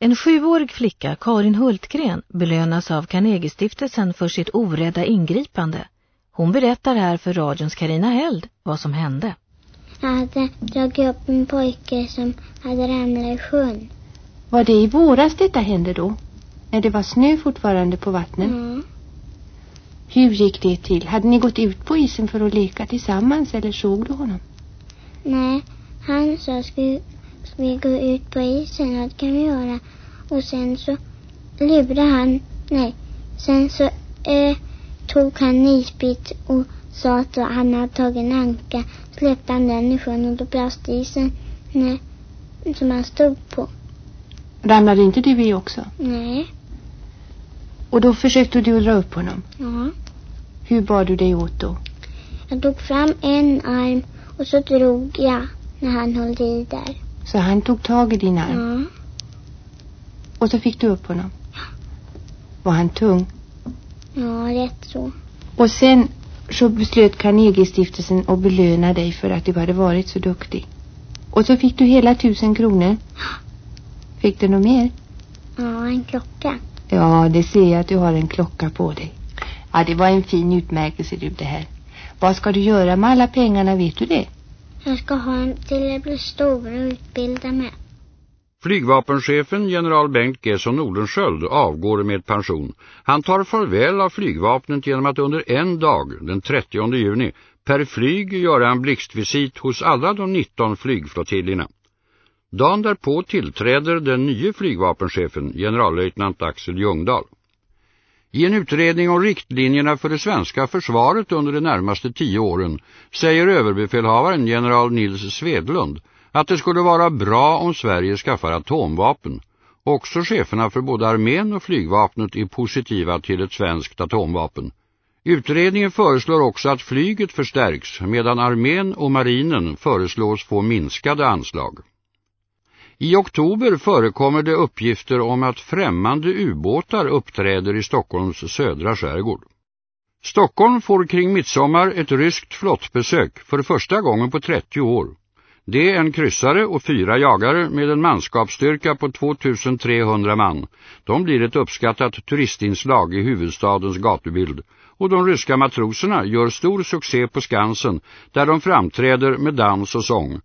En sjuårig flicka, Karin Hultgren, belönas av Carnegiestiftelsen för sitt orädda ingripande. Hon berättar här för radions Karina Held vad som hände. Jag hade dragit upp en pojke som hade ramlat i sjön. Var det i våras detta hände då? När det var snö fortfarande på vattnet? Mm. Hur gick det till? Hade ni gått ut på isen för att leka tillsammans eller såg du honom? Nej, han sa vi, ska vi gå ut på isen? Ja, det kan vi göra. Och sen så lurade han, nej, sen så eh, tog han isbit och sa att han hade tagit en anka. Släppte han den i sjön och då brast isen nej, som han stod på. Ramlade inte du i också? Nej, Och då försökte du dra upp honom. ja. Hur bar du dig åt då? Jag tog fram en arm och så drog jag när han höll i där. Så han tog tag i din arm Ja, och så fick du upp honom. Var han tung? ja rätt så. Och sen så beslöt Carnegiestiftelsen att belöna dig för att du hade varit så duktig. Och så fick du hela tusen kronor. Fick du något mer? Ja, en klocka. Ja, det ser jag att du har en klocka på dig. Ja, det var en fin utmärkelse du det här. Vad ska du göra med alla pengarna, vet du det? Jag ska ha en till jag blir stor och utbilda mig. Flygvapenchefen general Bengt Gesson Nordenskjöld avgår med pension. Han tar farväl av flygvapnet genom att under en dag, den 30 juni, per flyg göra en blixtvisit hos alla de 19 flygflottiljerna. Dagen därpå tillträder den nye flygvapenchefen, generallöjtnant Axel Ljungdahl. I en utredning om riktlinjerna för det svenska försvaret under de närmaste tio åren säger överbefälhavaren general Nils Svedlund att det skulle vara bra om Sverige skaffar atomvapen. Också cheferna för både armén och flygvapnet är positiva till ett svenskt atomvapen. Utredningen föreslår också att flyget förstärks medan armén och marinen föreslås få minskade anslag. I oktober förekommer det uppgifter om att främmande ubåtar uppträder i Stockholms södra skärgård. Stockholm får kring midsommar ett ryskt flottbesök för första gången på 30 år. Det är en kryssare och fyra jagare med en manskapsstyrka på 2300 man. De blir ett uppskattat turistinslag i huvudstadens gatubild. Och de ryska matroserna gör stor succé på Skansen där de framträder med dans och sång.